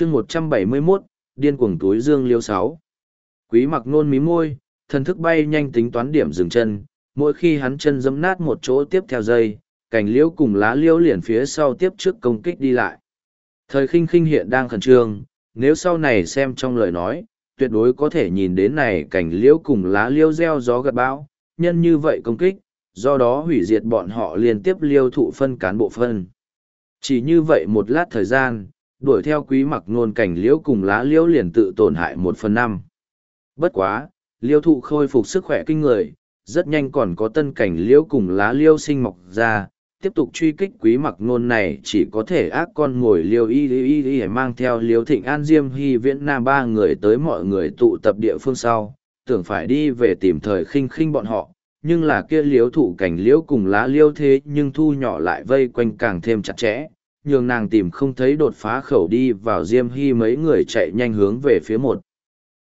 chương một trăm bảy mươi 171, điên cuồng túi dương liêu sáu. Quý mặc nôn mí môi, thần thức bay nhanh tính toán điểm dừng chân, mỗi khi hắn chân dẫm nát một chỗ tiếp theo dây, cành liễu cùng lá liễu liền phía sau tiếp trước công kích đi lại. Thời khinh khinh hiện đang khẩn trương, nếu sau này xem trong lời nói, tuyệt đối có thể nhìn đến này cảnh liễu cùng lá liễu gieo gió gặt bão, nhân như vậy công kích, do đó hủy diệt bọn họ liên tiếp liêu thụ phân cán bộ phân. Chỉ như vậy một lát thời gian, đuổi theo quý mặc nôn cảnh liễu cùng lá liễu liền tự tổn hại một phần năm. Bất quá, liễu thụ khôi phục sức khỏe kinh người, rất nhanh còn có tân cảnh liễu cùng lá liễu sinh mọc ra, tiếp tục truy kích quý mặc nôn này chỉ có thể ác con ngồi liêu y y y y mang theo liêu thịnh an diêm hy viễn nam ba người tới mọi người tụ tập địa phương sau, tưởng phải đi về tìm thời khinh khinh bọn họ, nhưng là kia liếu thụ cảnh liễu cùng lá liêu thế nhưng thu nhỏ lại vây quanh càng thêm chặt chẽ, nhường nàng tìm không thấy đột phá khẩu đi vào diêm hy mấy người chạy nhanh hướng về phía một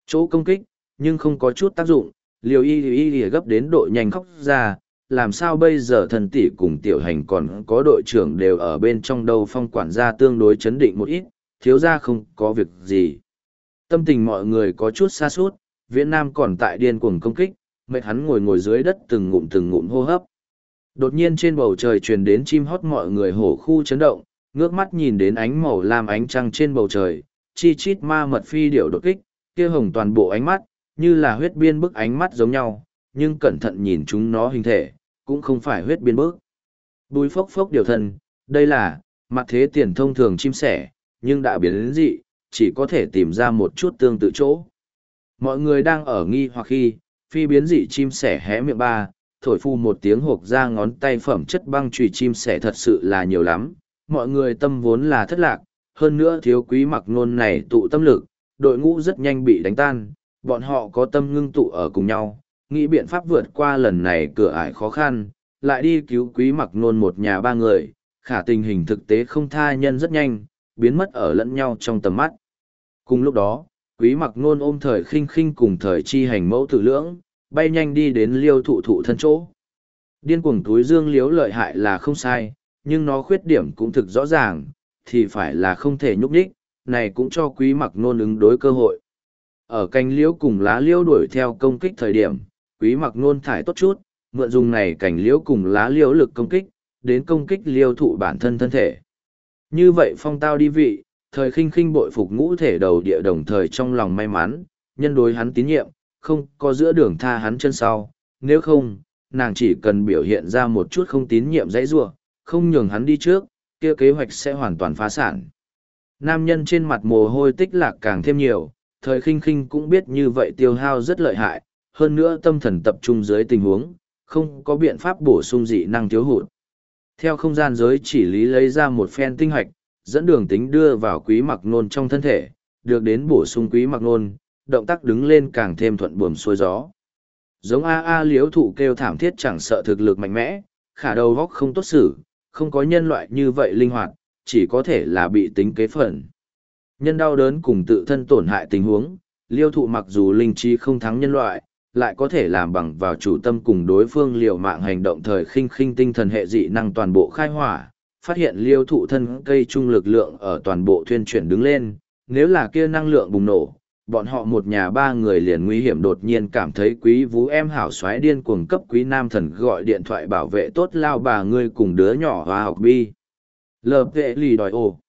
chỗ công kích, nhưng không có chút tác dụng, liều y y y gấp đến độ nhanh khóc ra, làm sao bây giờ thần tỷ cùng tiểu hành còn có đội trưởng đều ở bên trong đâu phong quản gia tương đối chấn định một ít, thiếu ra không có việc gì. Tâm tình mọi người có chút xa suốt, Viễn Nam còn tại điên cuồng công kích, mệt hắn ngồi ngồi dưới đất từng ngụm từng ngụm hô hấp. Đột nhiên trên bầu trời truyền đến chim hót mọi người hổ khu chấn động, ngước mắt nhìn đến ánh màu lam ánh trăng trên bầu trời, chi chít ma mật phi điệu đột kích, kia hồng toàn bộ ánh mắt, như là huyết biên bức ánh mắt giống nhau, nhưng cẩn thận nhìn chúng nó hình thể, cũng không phải huyết biên bức. Bùi phốc phốc điều thần, đây là, mặt thế tiền thông thường chim sẻ, nhưng đã biến đến dị, chỉ có thể tìm ra một chút tương tự chỗ. Mọi người đang ở nghi hoặc khi, phi biến dị chim sẻ hé miệng ba, thổi phu một tiếng hộp ra ngón tay phẩm chất băng trùy chim sẻ thật sự là nhiều lắm, mọi người tâm vốn là thất lạc, hơn nữa thiếu quý mặc nôn này tụ tâm lực, đội ngũ rất nhanh bị đánh tan, bọn họ có tâm ngưng tụ ở cùng nhau, nghĩ biện pháp vượt qua lần này cửa ải khó khăn, lại đi cứu quý mặc nôn một nhà ba người, khả tình hình thực tế không tha nhân rất nhanh, biến mất ở lẫn nhau trong tầm mắt. Cùng lúc đó, quý mặc nôn ôm thời khinh khinh cùng thời chi hành mẫu tử lưỡng, bay nhanh đi đến liêu thụ thụ thân chỗ. Điên cuồng túi dương liếu lợi hại là không sai, nhưng nó khuyết điểm cũng thực rõ ràng, thì phải là không thể nhúc nhích, này cũng cho quý mặc nôn ứng đối cơ hội. Ở cành liễu cùng lá liễu đuổi theo công kích thời điểm, quý mặc nôn thải tốt chút, mượn dùng này cành liễu cùng lá liễu lực công kích, đến công kích liêu thụ bản thân thân thể. Như vậy phong tao đi vị, thời khinh khinh bội phục ngũ thể đầu địa đồng thời trong lòng may mắn, nhân đối hắn tín nhiệm, không có giữa đường tha hắn chân sau, nếu không, nàng chỉ cần biểu hiện ra một chút không tín nhiệm dãy ruột, không nhường hắn đi trước, kia kế hoạch sẽ hoàn toàn phá sản. Nam nhân trên mặt mồ hôi tích lạc càng thêm nhiều, thời khinh khinh cũng biết như vậy tiêu hao rất lợi hại, hơn nữa tâm thần tập trung dưới tình huống, không có biện pháp bổ sung dị năng thiếu hụt. Theo không gian giới chỉ lý lấy ra một phen tinh hoạch, dẫn đường tính đưa vào quý mặc nôn trong thân thể, được đến bổ sung quý mặc nôn, động tác đứng lên càng thêm thuận buồm xuôi gió. Giống A A liếu thụ kêu thảm thiết chẳng sợ thực lực mạnh mẽ, khả đầu góc không tốt xử, không có nhân loại như vậy linh hoạt, chỉ có thể là bị tính kế phần. Nhân đau đớn cùng tự thân tổn hại tình huống, liêu thụ mặc dù linh trí không thắng nhân loại, lại có thể làm bằng vào chủ tâm cùng đối phương liều mạng hành động thời khinh khinh tinh thần hệ dị năng toàn bộ khai hỏa, phát hiện liêu thụ thân cây trung lực lượng ở toàn bộ thuyên chuyển đứng lên, nếu là kia năng lượng bùng nổ, bọn họ một nhà ba người liền nguy hiểm đột nhiên cảm thấy quý vũ em hảo xoáy điên cuồng cấp quý nam thần gọi điện thoại bảo vệ tốt lao bà ngươi cùng đứa nhỏ hoa học bi. Lờ vệ lì đòi ồ.